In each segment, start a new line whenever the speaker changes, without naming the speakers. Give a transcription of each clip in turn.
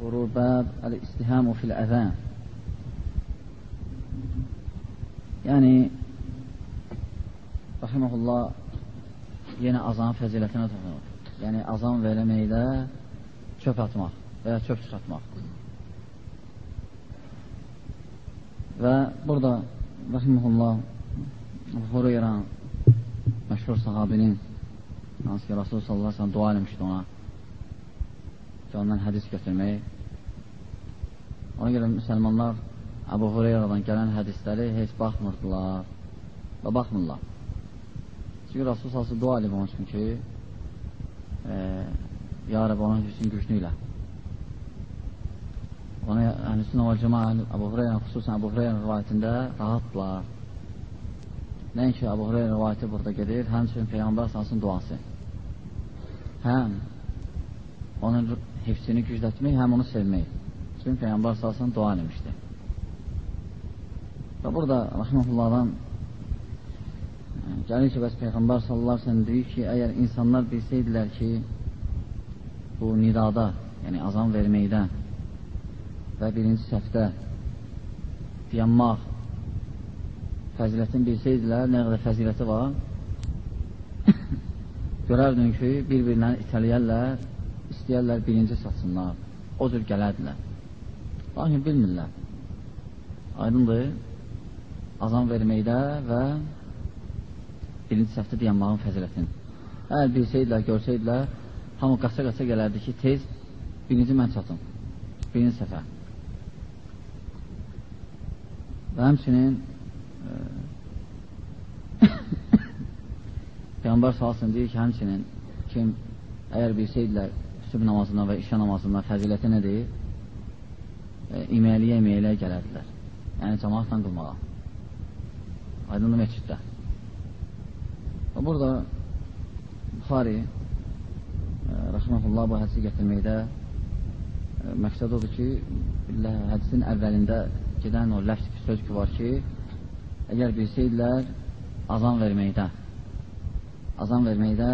vurur bəb əl-istihamu fil-əzən. Yəni, Rəhməhullah yenə azanın fəzilətinə toxunur. Yəni, azan verəməkdə çöp atmaq və ya çöp çıxartmaq. Və burada Rəhməhullah Hureyran məşhur sahabinin hansı ki, Rasul sallallahu aleyhi ve sellem dua eləmişdi ona ki, ondan hədis götürmək. Ona görə müsəlmanlar Əbu Hureyradan gələn hədisləri heç baxmırdılar və baxmırlar. Çünki Rasul sallallahu dua eləyib onun üçün ki, e, Ya Rəb onun hüsün gücünü ilə. Ona Əhlüsün və Cəma Əbu Hureyra, xüsusən Əbu Hureyra rivayətində rahatdırlar. Nəinki Əbu Hureyra rivayəti burada gedir, həmçinin Peyğəmbər salsın duası. Həm onun hifsini güclətmək, həm onu sevmək. Çünki Peyğəmbər salsın dua eləmişdi. Və burada Rəhməhullahdan e, gəlir ki, bəs Peyğəmbər sallallahu aleyhi deyir ki, əgər insanlar bilsəydilər ki, bu nidada, yəni azan verməkdə və birinci səhvdə dayanmaq fəzilətin bilsəydilər, nə qədər fəziləti var, görərdin ki, bir-birinə itələyərlər, istəyərlər birinci satsınlar, o cür gələrdilər. Lakin bilmirlər. Aydındır, azan verməkdə və birinci səhvdə dayanmağın fəzilətini. Əgər bilsəydilər, görsəydilər, hamı qaça-qaça gələrdi ki, tez birinci mən çatım, birinci səfər. Və həmçinin e, Peyğəmbər salsın deyir ki, həmçinin kim əgər bilsəydilər sübh namazından və işə namazından fəziləti nədir? E, iməyliyə iməyliyə gələrdilər. Yəni, cəmaatla qılmağa. Aydınlı meçiddə. Və burada Buxari e, Rəxməhullah bu hədisi gətirməkdə e, məqsəd odur ki, hədisin əvvəlində gedən o ləfz söz ki var ki, əgər bilsəydilər azan verməkdə, azan verməkdə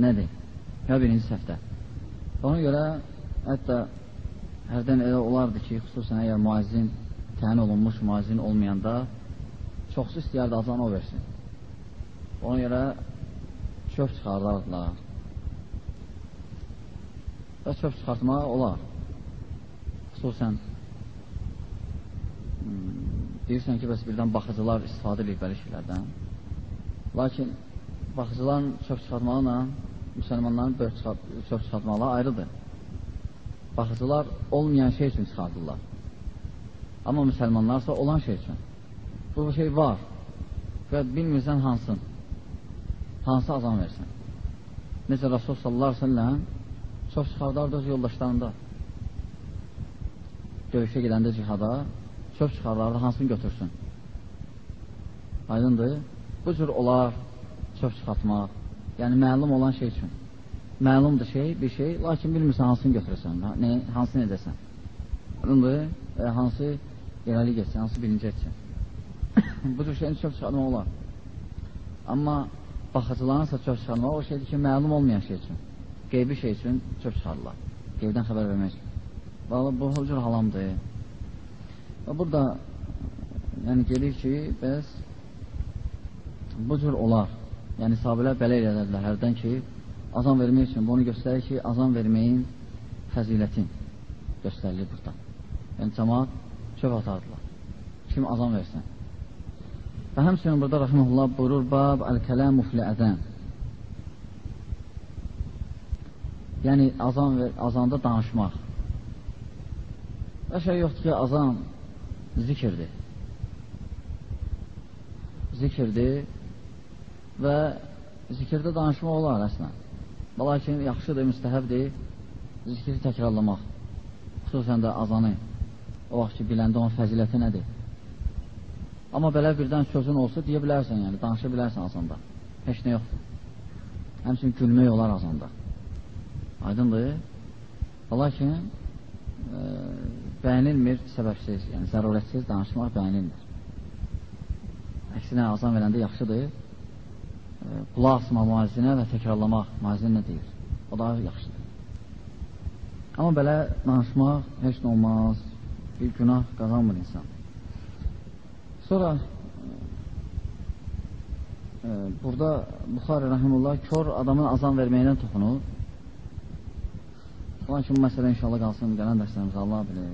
nədir? Ya birinci səhvdə. Ona görə hətta hərdən elə olardı ki, xüsusən əgər müazzin təyin olunmuş müazzin olmayanda çoxsu istəyərdi azan o versin. Ona görə çöp çıxardardılar. Və çöp çıxartmaq olar. Xüsusən deyirsən ki, bəs birdən baxıcılar istifadə edir belə şeylərdən. Lakin baxıcıların çox çıxartmaqla müsəlmanların böh çox çıxartmaqla ayrıdır. Baxıcılar olmayan şey üçün çıxardırlar. Amma müsəlmanlarsa olan şey üçün. Bu şey var və bilmirsən hansın. Hansı azam versin. Necə Rasul sallallahu aleyhi ve sellem çox çıxardardı öz yoldaşlarında. Döyüşə gedəndə cihada söz çıxarlardı, hansını götürsün. Aydındır. Bu cür olar söz çıxartmaq. Yəni, məlum olan şey üçün. Məlumdur şey, bir şey, lakin bilmirsən hansını götürəsən, nə, hansını edəsən. Aydındır. E, hansı irəli geçsin, hansı birinci etsin. Bu cür şeyin söz çıxartmaq olar. Amma baxıcılarınsa söz çıxartmaq o şeydir ki, məlum olmayan şey üçün. Qeybi şey üçün söz çıxarırlar. Qeybdən xəbər vermək üçün. Bu, bu cür halamdır. Və burada yəni gedir ki, bəs bu cür olar. Yəni sahabələr belə elədilər hərdən ki, azan vermək üçün bunu göstərir ki, azan verməyin fəzilətin göstərilir burada. Yəni cəmaat çöp atardılar. Kim azan versin. Və həmçinin burada Rəxməhullah buyurur, bab əl-kələmu filə-əzən. Yəni azan ver, azanda danışmaq. Və şey yoxdur ki, azan zikirdir. Zikirdir və zikirdə danışmaq olar əslən. Lakin yaxşıdır, müstəhəbdir zikri təkrarlamaq. Xüsusən də azanı. O vaxt ki, biləndə onun fəziləti nədir? Amma belə birdən sözün olsa, deyə bilərsən, yəni, danışa bilərsən azanda. Heç nə yoxdur. Həmçin gülmək olar azanda. Aydındır. Lakin e, bəyənilmir səbəbsiz, yəni zərurətsiz danışmaq bəyənilmir. Əksinə, azam verəndə yaxşıdır. Qulaq asma müazzinə və təkrarlamaq müazzin nə deyir? O da yaxşıdır. Amma belə danışmaq heç nə olmaz, bir günah qazanmır insan. Sonra e, burada Buxari Rəhimullah kör adamın azan verməyinə toxunur. Üçün bu məsələ inşallah qalsın, gələn dərslərimizə Allah bilir.